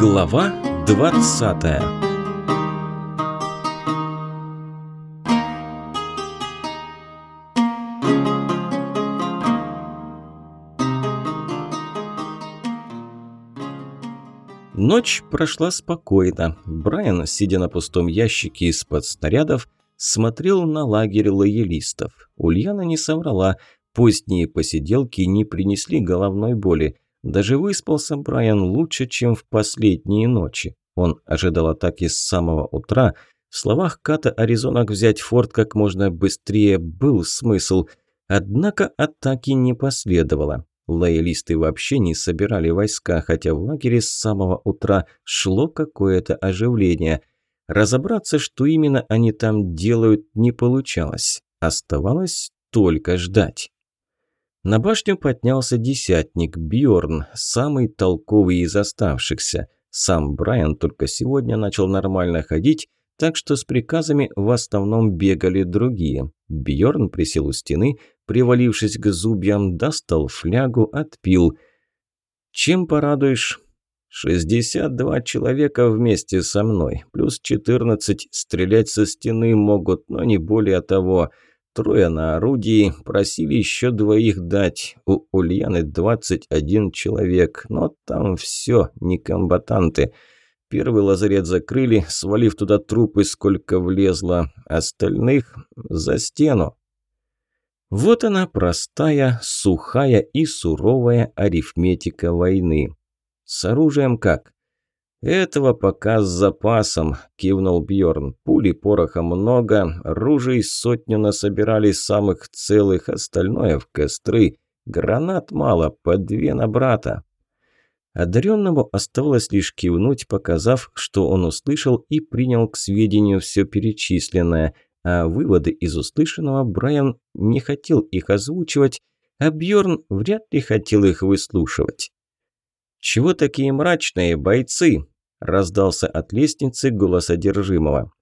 Глава 20 Ночь прошла спокойно. Брайан, сидя на пустом ящике из-под снарядов, смотрел на лагерь лоялистов. Ульяна не соврала, поздние посиделки не принесли головной боли. Даже выспался Брайан лучше, чем в последние ночи. Он ожидал атаки с самого утра. В словах Ката о резонах взять форт как можно быстрее был смысл. Однако атаки не последовало. Лоялисты вообще не собирали войска, хотя в лагере с самого утра шло какое-то оживление. Разобраться, что именно они там делают, не получалось. Оставалось только ждать. На башню поднялся десятник Бьорн, самый толковый из оставшихся. Сам Брайан только сегодня начал нормально ходить, так что с приказами в основном бегали другие. Бьорн присел у стены, привалившись к зубьям, достал флягу, отпил. «Чем порадуешь?» «Шестьдесят два человека вместе со мной, плюс четырнадцать стрелять со стены могут, но не более того». Трое на орудии, просили еще двоих дать. У Ульяны 21 человек, но там все, не комбатанты. Первый лазарет закрыли, свалив туда трупы, сколько влезло. Остальных за стену. Вот она простая, сухая и суровая арифметика войны. С оружием как? «Этого пока с запасом», – кивнул Бьорн. «Пули пороха много, ружей сотню насобирали самых целых, остальное в костры. Гранат мало, по две на брата». Одаренному оставалось лишь кивнуть, показав, что он услышал и принял к сведению все перечисленное, а выводы из услышанного Брайан не хотел их озвучивать, а Бьорн вряд ли хотел их выслушивать. «Чего такие мрачные бойцы?» – раздался от лестницы голос одержимого.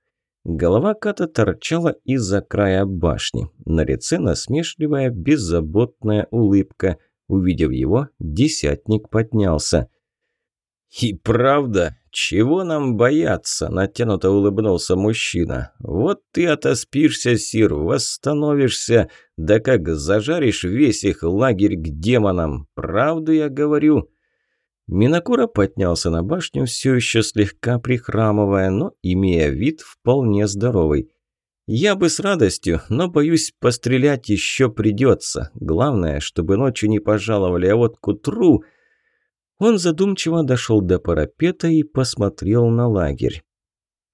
Голова Ката торчала из-за края башни. На лице насмешливая, беззаботная улыбка. Увидев его, десятник поднялся. «И правда, чего нам бояться?» – натянуто улыбнулся мужчина. «Вот ты отоспишься, Сир, восстановишься, да как зажаришь весь их лагерь к демонам. Правду я говорю». Минокура поднялся на башню, все еще слегка прихрамывая, но имея вид вполне здоровый. «Я бы с радостью, но, боюсь, пострелять еще придется. Главное, чтобы ночью не пожаловали, а вот к утру...» Он задумчиво дошел до парапета и посмотрел на лагерь.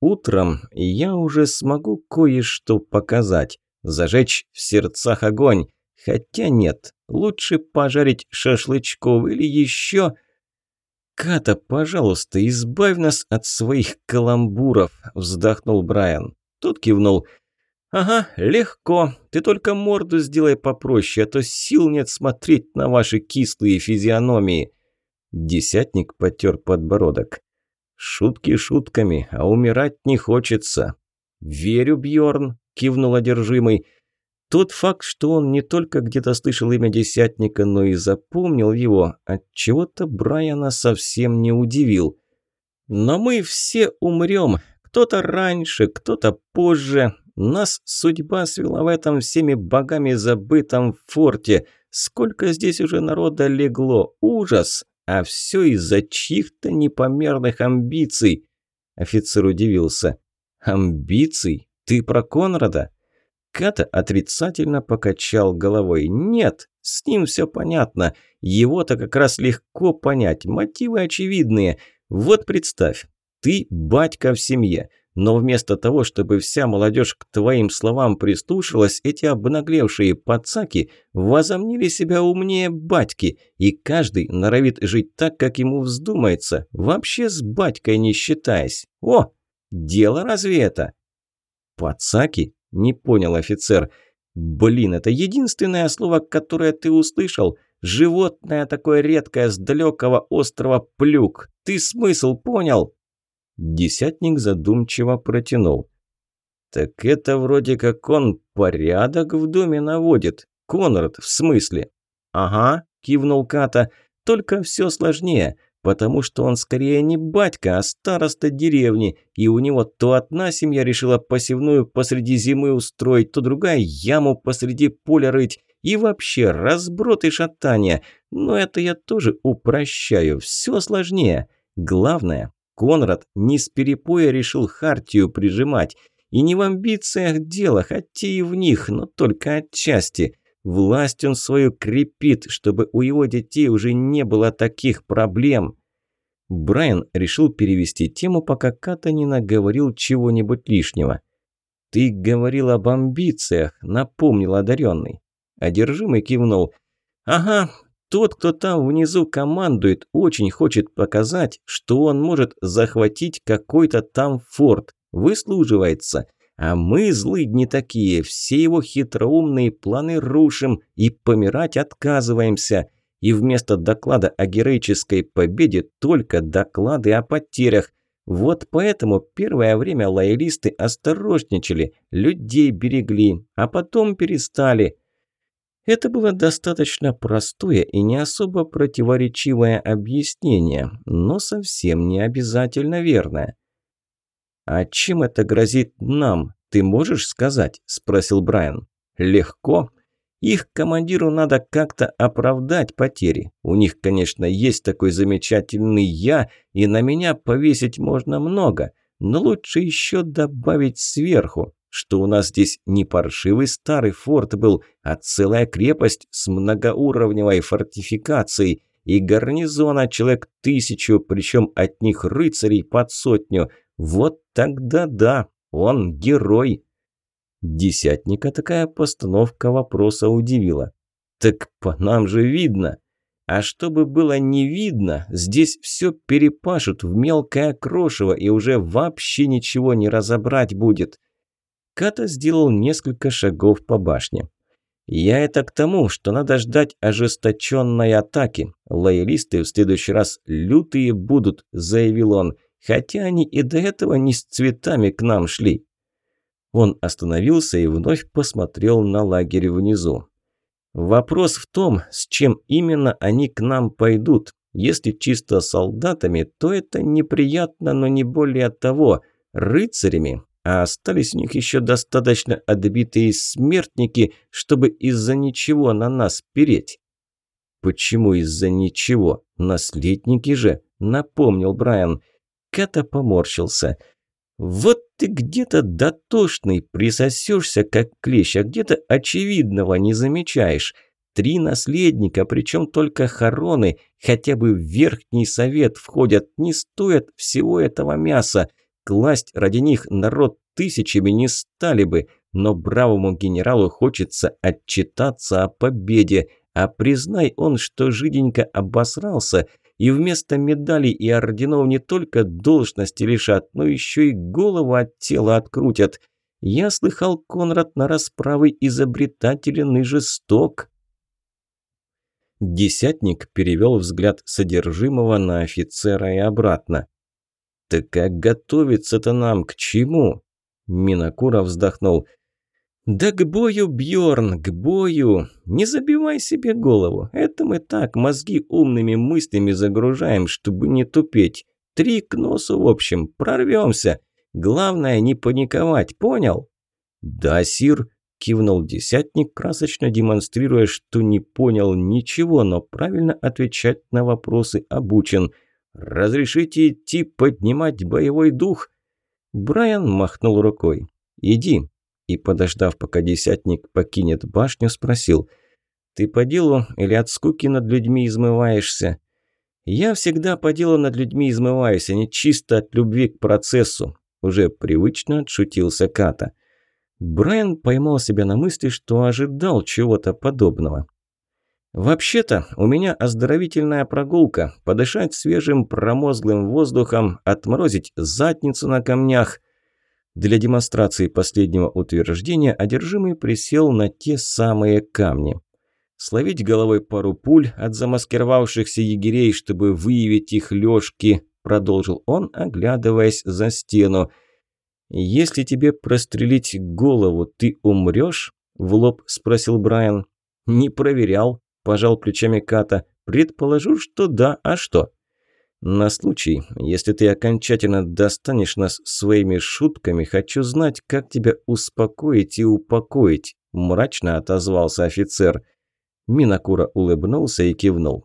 «Утром я уже смогу кое-что показать, зажечь в сердцах огонь. Хотя нет, лучше пожарить шашлычков или еще...» «Ката, пожалуйста, избавь нас от своих каламбуров», – вздохнул Брайан. Тут кивнул. «Ага, легко. Ты только морду сделай попроще, а то сил нет смотреть на ваши кислые физиономии». Десятник потер подбородок. «Шутки шутками, а умирать не хочется». «Верю, Бьорн», – кивнул одержимый. Тот факт, что он не только где-то слышал имя Десятника, но и запомнил его, от чего то Брайана совсем не удивил. «Но мы все умрем, кто-то раньше, кто-то позже. Нас судьба свела в этом всеми богами забытом форте. Сколько здесь уже народа легло, ужас! А все из-за чьих-то непомерных амбиций!» Офицер удивился. «Амбиций? Ты про Конрада?» Ката отрицательно покачал головой. «Нет, с ним все понятно. Его-то как раз легко понять. Мотивы очевидные. Вот представь, ты батька в семье». Но вместо того, чтобы вся молодежь к твоим словам прислушалась, эти обнаглевшие пацаки возомнили себя умнее батьки, и каждый норовит жить так, как ему вздумается, вообще с батькой не считаясь. О, дело разве это? Пацаки? Не понял офицер. Блин, это единственное слово, которое ты услышал. Животное такое редкое с далекого острова Плюк. Ты смысл понял? Десятник задумчиво протянул. «Так это вроде как он порядок в доме наводит. Конрад, в смысле?» «Ага», – кивнул Ката. «Только все сложнее. Потому что он скорее не батька, а староста деревни, и у него то одна семья решила посевную посреди зимы устроить, то другая яму посреди поля рыть, и вообще разброд и шатание. Но это я тоже упрощаю, все сложнее. Главное, Конрад не с перепоя решил Хартию прижимать. И не в амбициях дело, хотя и в них, но только отчасти. Власть он свою крепит, чтобы у его детей уже не было таких проблем. Брайан решил перевести тему, пока Ката не наговорил чего-нибудь лишнего. «Ты говорил об амбициях», — напомнил одаренный. Одержимый кивнул. «Ага, тот, кто там внизу командует, очень хочет показать, что он может захватить какой-то там форт. Выслуживается. А мы, злые не такие, все его хитроумные планы рушим и помирать отказываемся. И вместо доклада о героической победе только доклады о потерях. Вот поэтому первое время лоялисты осторожничали, людей берегли, а потом перестали. Это было достаточно простое и не особо противоречивое объяснение, но совсем не обязательно верное. «А чем это грозит нам, ты можешь сказать?» – спросил Брайан. «Легко. Их командиру надо как-то оправдать потери. У них, конечно, есть такой замечательный «я», и на меня повесить можно много, но лучше еще добавить сверху, что у нас здесь не паршивый старый форт был, а целая крепость с многоуровневой фортификацией и гарнизона человек тысячу, причем от них рыцарей под сотню. Вот тогда да, он герой. Десятника такая постановка вопроса удивила. Так по нам же видно. А чтобы было не видно, здесь все перепашут в мелкое крошево и уже вообще ничего не разобрать будет. Ката сделал несколько шагов по башне. «Я это к тому, что надо ждать ожесточенной атаки. Лоялисты в следующий раз лютые будут», – заявил он, «хотя они и до этого не с цветами к нам шли». Он остановился и вновь посмотрел на лагерь внизу. «Вопрос в том, с чем именно они к нам пойдут. Если чисто солдатами, то это неприятно, но не более того. Рыцарями а остались у них еще достаточно отбитые смертники, чтобы из-за ничего на нас переть. «Почему из-за ничего? Наследники же!» – напомнил Брайан. Ката поморщился. «Вот ты где-то дотошный, присосешься как клещ, а где-то очевидного не замечаешь. Три наследника, причем только хороны, хотя бы в верхний совет входят, не стоят всего этого мяса». Класть ради них народ тысячами не стали бы, но бравому генералу хочется отчитаться о победе, а признай он, что жиденько обосрался, и вместо медалей и орденов не только должности лишат, но еще и голову от тела открутят. Я слыхал, Конрад на расправы изобретателен и жесток. Десятник перевел взгляд содержимого на офицера и обратно. «Так как готовиться-то нам к чему?» Минакура вздохнул. «Да к бою, Бьорн, к бою! Не забивай себе голову. Это мы так мозги умными мыслями загружаем, чтобы не тупеть. Три к носу, в общем, прорвемся. Главное не паниковать, понял?» «Да, сир», – кивнул десятник, красочно демонстрируя, что не понял ничего, но правильно отвечать на вопросы обучен – «Разрешите идти поднимать боевой дух?» Брайан махнул рукой. «Иди». И, подождав, пока десятник покинет башню, спросил. «Ты по делу или от скуки над людьми измываешься?» «Я всегда по делу над людьми измываюсь, а не чисто от любви к процессу», уже привычно отшутился Ката. Брайан поймал себя на мысли, что ожидал чего-то подобного. «Вообще-то у меня оздоровительная прогулка. Подышать свежим промозглым воздухом, отморозить задницу на камнях». Для демонстрации последнего утверждения одержимый присел на те самые камни. Словить головой пару пуль от замаскировавшихся егерей, чтобы выявить их лёжки, продолжил он, оглядываясь за стену. «Если тебе прострелить голову, ты умрёшь?» – в лоб спросил Брайан. «Не проверял», пожал плечами Ката. «Предположу, что да, а что?» На случай, если ты окончательно достанешь нас своими шутками, хочу знать, как тебя успокоить и упокоить», – мрачно отозвался офицер. Минакура улыбнулся и кивнул.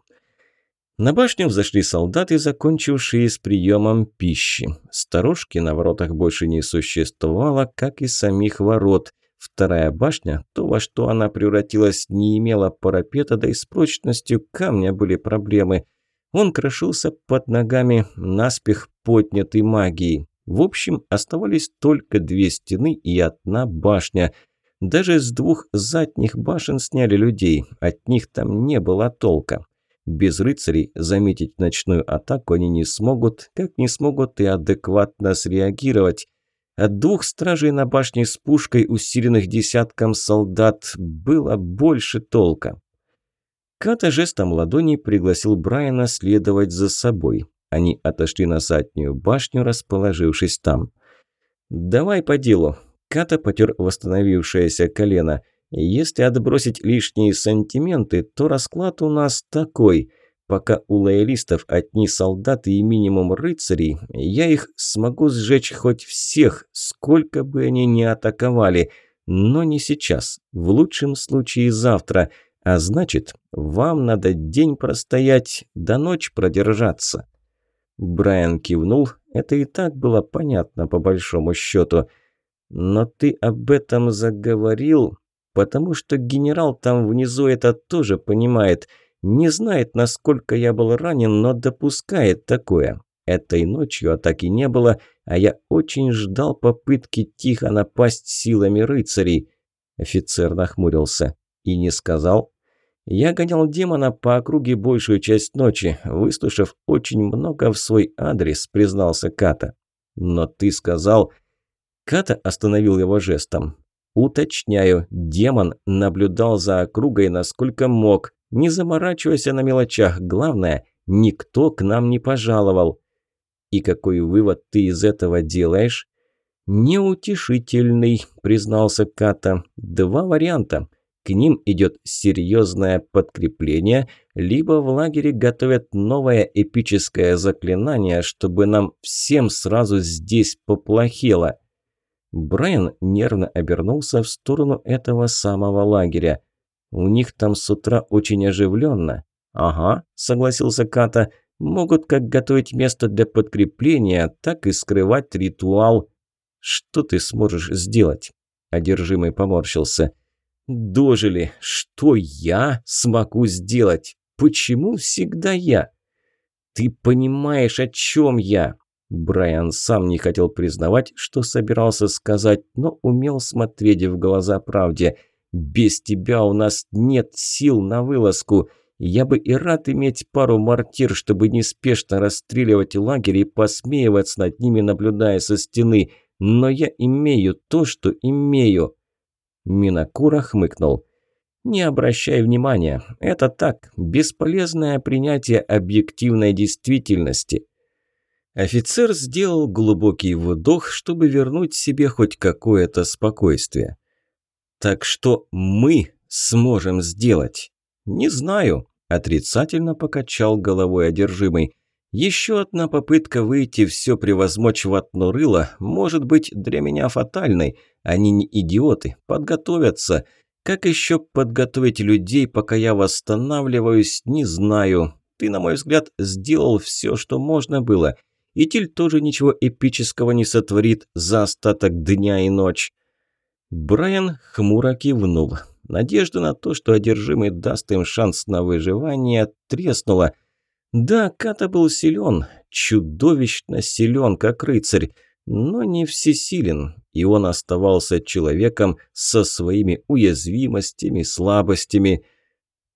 На башню взошли солдаты, закончившие с приемом пищи. Сторожки на воротах больше не существовало, как и самих ворот. Вторая башня, то, во что она превратилась, не имела парапета, да и с прочностью камня были проблемы. Он крошился под ногами, наспех поднятый магией. В общем, оставались только две стены и одна башня. Даже с двух задних башен сняли людей, от них там не было толка. Без рыцарей заметить ночную атаку они не смогут, как не смогут и адекватно среагировать. От двух стражей на башне с пушкой, усиленных десятком солдат, было больше толка. Ката жестом ладони пригласил Брайана следовать за собой. Они отошли на заднюю башню, расположившись там. «Давай по делу». Ката потер восстановившееся колено – если отбросить лишние сантименты, то расклад у нас такой. Пока у лоялистов одни солдаты и минимум рыцарей, я их смогу сжечь хоть всех, сколько бы они ни атаковали. Но не сейчас, в лучшем случае завтра. А значит, вам надо день простоять, до ночь продержаться. Брайан кивнул, это и так было понятно по большому счету. «Но ты об этом заговорил», Потому что генерал там внизу это тоже понимает. Не знает, насколько я был ранен, но допускает такое. Этой ночью атаки не было, а я очень ждал попытки тихо напасть силами рыцарей. Офицер нахмурился. И не сказал. Я гонял демона по округе большую часть ночи, выслушав очень много в свой адрес, признался Ката. Но ты сказал... Ката остановил его жестом. Уточняю, демон наблюдал за округой насколько мог, не заморачиваясь на мелочах. Главное, никто к нам не пожаловал. И какой вывод ты из этого делаешь? Неутешительный, признался Ката. Два варианта. К ним идет серьезное подкрепление, либо в лагере готовят новое эпическое заклинание, чтобы нам всем сразу здесь поплохело. Брайан нервно обернулся в сторону этого самого лагеря. «У них там с утра очень оживленно». «Ага», – согласился Ката. «Могут как готовить место для подкрепления, так и скрывать ритуал». «Что ты сможешь сделать?» – одержимый поморщился. «Дожили! Что я смогу сделать? Почему всегда я?» «Ты понимаешь, о чем я?» Брайан сам не хотел признавать, что собирался сказать, но умел смотреть в глаза правде. «Без тебя у нас нет сил на вылазку. Я бы и рад иметь пару мортир, чтобы неспешно расстреливать лагерь и посмеиваться над ними, наблюдая со стены. Но я имею то, что имею». Минакура хмыкнул. «Не обращай внимания. Это так, бесполезное принятие объективной действительности». Офицер сделал глубокий вдох, чтобы вернуть себе хоть какое-то спокойствие. «Так что мы сможем сделать?» «Не знаю», – отрицательно покачал головой одержимый. «Еще одна попытка выйти все превозмочь в одно рыло может быть для меня фатальной. Они не идиоты, подготовятся. Как еще подготовить людей, пока я восстанавливаюсь, не знаю. Ты, на мой взгляд, сделал все, что можно было». И Тиль тоже ничего эпического не сотворит за остаток дня и ночь. Брайан хмуро кивнул. Надежда на то, что одержимый даст им шанс на выживание, треснула. Да, Ката был силен, чудовищно силен, как рыцарь, но не всесилен, и он оставался человеком со своими уязвимостями, слабостями.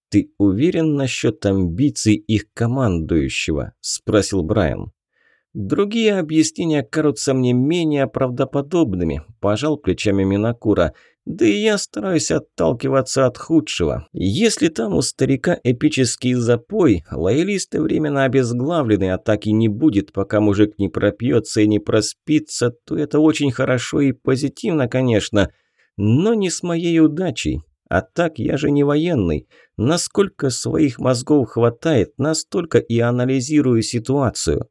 «Ты уверен насчет амбиций их командующего?» – спросил Брайан. Другие объяснения кажутся мне менее правдоподобными, пожал плечами Минакура. Да и я стараюсь отталкиваться от худшего. Если там у старика эпический запой, лоялисты временно обезглавлены, атаки не будет, пока мужик не пропьется и не проспится, то это очень хорошо и позитивно, конечно, но не с моей удачей. А так я же не военный. Насколько своих мозгов хватает, настолько и анализирую ситуацию.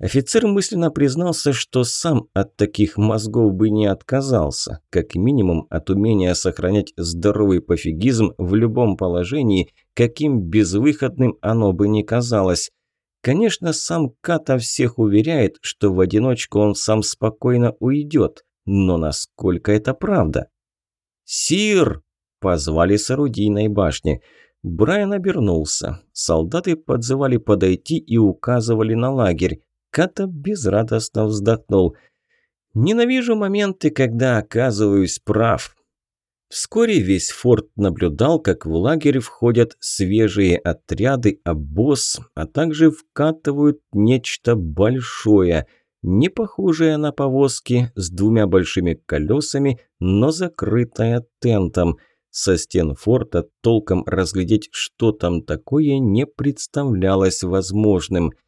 Офицер мысленно признался, что сам от таких мозгов бы не отказался, как минимум от умения сохранять здоровый пофигизм в любом положении, каким безвыходным оно бы ни казалось. Конечно, сам Ката всех уверяет, что в одиночку он сам спокойно уйдет, но насколько это правда? «Сир!» – позвали с орудийной башни. Брайан обернулся. Солдаты подзывали подойти и указывали на лагерь. Ката безрадостно вздохнул. «Ненавижу моменты, когда оказываюсь прав». Вскоре весь форт наблюдал, как в лагерь входят свежие отряды, обоз, а также вкатывают нечто большое, не похожее на повозки, с двумя большими колесами, но закрытое тентом. Со стен форта толком разглядеть, что там такое, не представлялось возможным –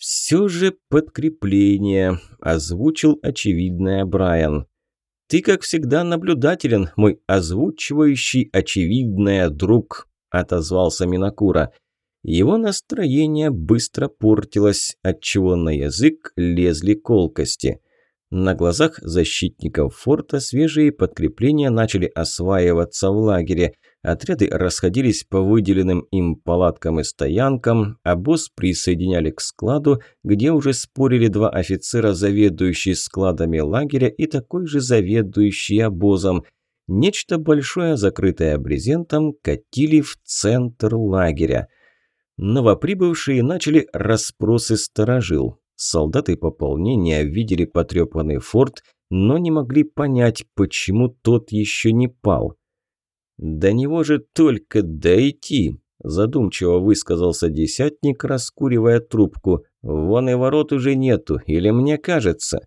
«Все же подкрепление», – озвучил очевидное Брайан. «Ты, как всегда, наблюдателен, мой озвучивающий очевидное друг», – отозвался Минакура. Его настроение быстро портилось, отчего на язык лезли колкости. На глазах защитников форта свежие подкрепления начали осваиваться в лагере – Отряды расходились по выделенным им палаткам и стоянкам, а босс присоединяли к складу, где уже спорили два офицера, заведующий складами лагеря и такой же заведующий обозом. Нечто большое, закрытое брезентом, катили в центр лагеря. Новоприбывшие начали расспросы сторожил. Солдаты пополнения видели потрепанный форт, но не могли понять, почему тот еще не пал. «До него же только дойти», – задумчиво высказался десятник, раскуривая трубку. «Вон и ворот уже нету, или мне кажется?»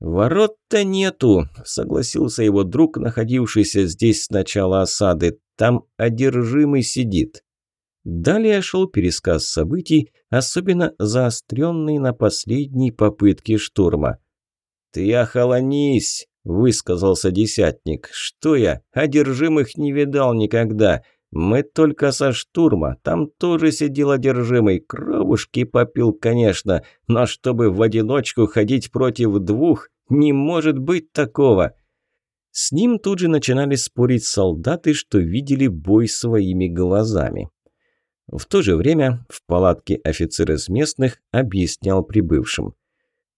«Ворот-то нету», – согласился его друг, находившийся здесь с начала осады. «Там одержимый сидит». Далее шел пересказ событий, особенно заостренный на последней попытке штурма. «Ты охолонись!» Высказался десятник. «Что я, одержимых не видал никогда. Мы только со штурма, там тоже сидел одержимый, кровушки попил, конечно, но чтобы в одиночку ходить против двух, не может быть такого». С ним тут же начинали спорить солдаты, что видели бой своими глазами. В то же время в палатке офицер из местных объяснял прибывшим –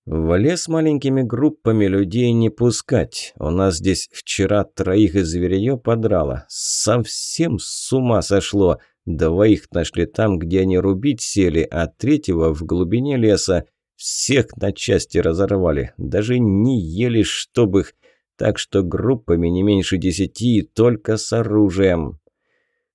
в лес маленькими группами людей не пускать. У нас здесь вчера троих из зверье подрало. Совсем с ума сошло. Двоих нашли там, где они рубить сели, а третьего в глубине леса. Всех на части разорвали. Даже не ели, чтобы их... Так что группами не меньше десяти, только с оружием.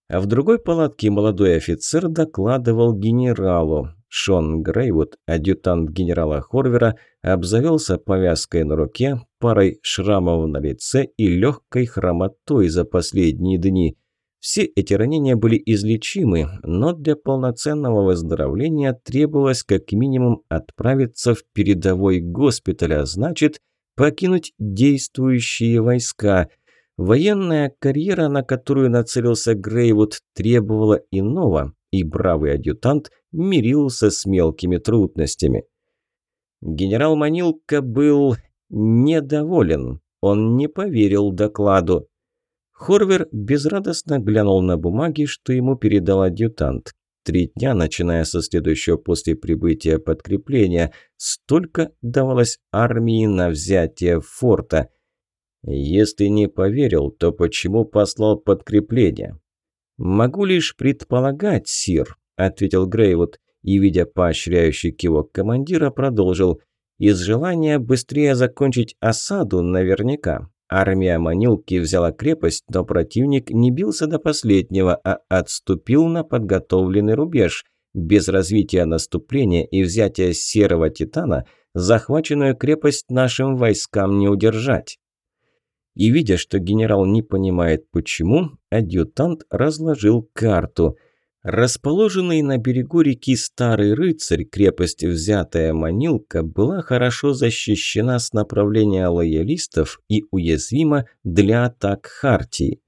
А в другой палатке молодой офицер докладывал генералу. Шон Грейвуд, адъютант генерала Хорвера, обзавелся повязкой на руке, парой шрамов на лице и легкой хромотой за последние дни. Все эти ранения были излечимы, но для полноценного выздоровления требовалось как минимум отправиться в передовой госпиталь, а значит, покинуть действующие войска – Военная карьера, на которую нацелился Грейвуд, требовала иного, и бравый адъютант мирился с мелкими трудностями. Генерал Манилка был недоволен. Он не поверил докладу. Хорвер безрадостно глянул на бумаги, что ему передал адъютант. Три дня, начиная со следующего после прибытия подкрепления, столько давалось армии на взятие форта. Если не поверил, то почему послал подкрепление? «Могу лишь предполагать, сир», – ответил Грейвуд, и, видя поощряющий кивок командира, продолжил. «Из желания быстрее закончить осаду наверняка. Армия Манилки взяла крепость, но противник не бился до последнего, а отступил на подготовленный рубеж. Без развития наступления и взятия Серого Титана захваченную крепость нашим войскам не удержать». И видя, что генерал не понимает почему, адъютант разложил карту. Расположенный на берегу реки Старый Рыцарь, крепость взятая Манилка, была хорошо защищена с направления лоялистов и уязвима для атак Хартии.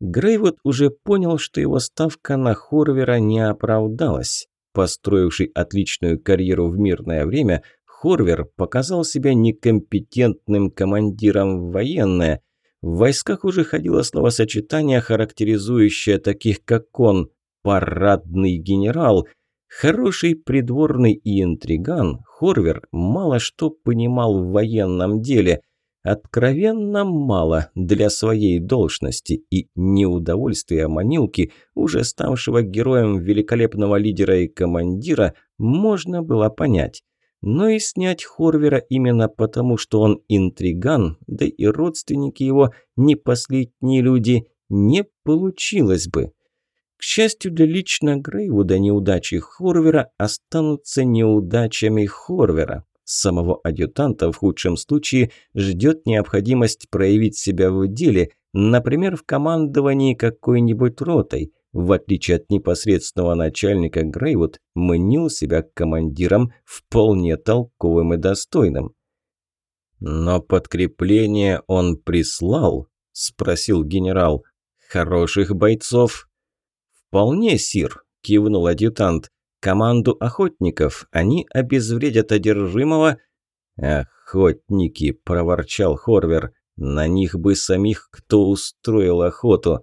Грейвуд уже понял, что его ставка на Хорвера не оправдалась. Построивший отличную карьеру в мирное время, Хорвер показал себя некомпетентным командиром в военное. В войсках уже ходило словосочетание, характеризующее таких, как он, «парадный генерал», Хороший придворный и интриган, Хорвер мало что понимал в военном деле, откровенно мало для своей должности, и неудовольствие Манилки, уже ставшего героем великолепного лидера и командира, можно было понять. Но и снять Хорвера именно потому, что он интриган, да и родственники его не последние люди, не получилось бы. К счастью для лично Грейвуда, неудачи Хорвера останутся неудачами Хорвера. Самого адъютанта в худшем случае ждет необходимость проявить себя в деле, например, в командовании какой-нибудь ротой. В отличие от непосредственного начальника, Грейвуд мнил себя командиром вполне толковым и достойным. «Но подкрепление он прислал?» – спросил генерал. «Хороших бойцов?» «Вполне, сир», – кивнул адъютант. «Команду охотников. Они обезвредят одержимого...» «Охотники», – проворчал Хорвер. «На них бы самих кто устроил охоту».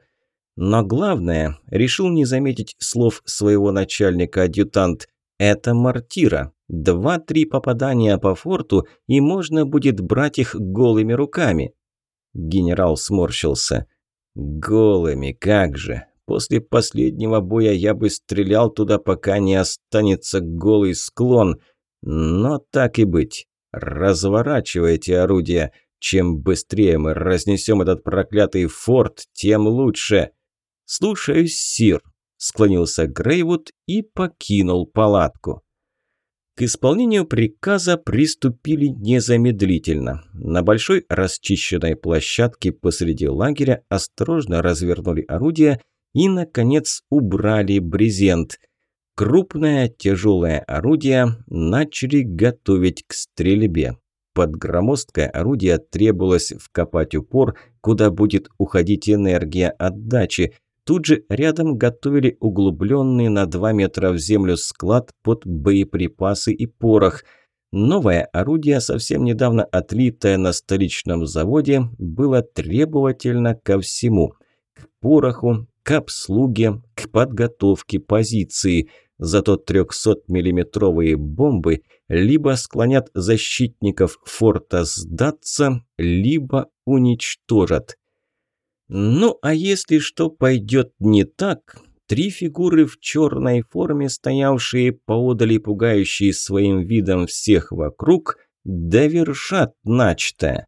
Но главное, решил не заметить слов своего начальника-адъютант. Это мортира. Два-три попадания по форту, и можно будет брать их голыми руками. Генерал сморщился. Голыми, как же. После последнего боя я бы стрелял туда, пока не останется голый склон. Но так и быть. Разворачивайте орудие. Чем быстрее мы разнесем этот проклятый форт, тем лучше. Слушаюсь, сир. Склонился Грейвуд и покинул палатку. К исполнению приказа приступили незамедлительно. На большой расчищенной площадке посреди лагеря осторожно развернули орудия и, наконец, убрали брезент. Крупное тяжелое орудие начали готовить к стрельбе. Под громоздкое орудие требовалось вкопать упор, куда будет уходить энергия отдачи. Тут же рядом готовили углубленный на 2 метра в землю склад под боеприпасы и порох. Новое орудие, совсем недавно отлитое на столичном заводе, было требовательно ко всему. К пороху, к обслуге, к подготовке позиции. Зато 300-миллиметровые бомбы либо склонят защитников форта сдаться, либо уничтожат. Ну, а если что пойдет не так, три фигуры в черной форме, стоявшие поодали пугающие своим видом всех вокруг, довершат начатое.